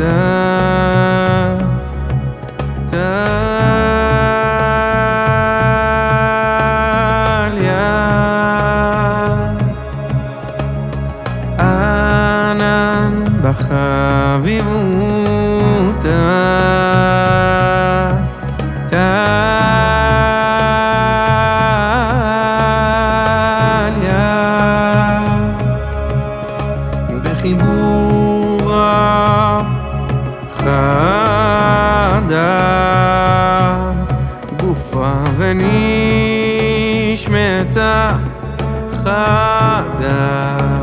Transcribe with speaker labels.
Speaker 1: בחביבותה טליה ענן בחביבותה טליה בחיבור חדה גופה ונשמתה חדה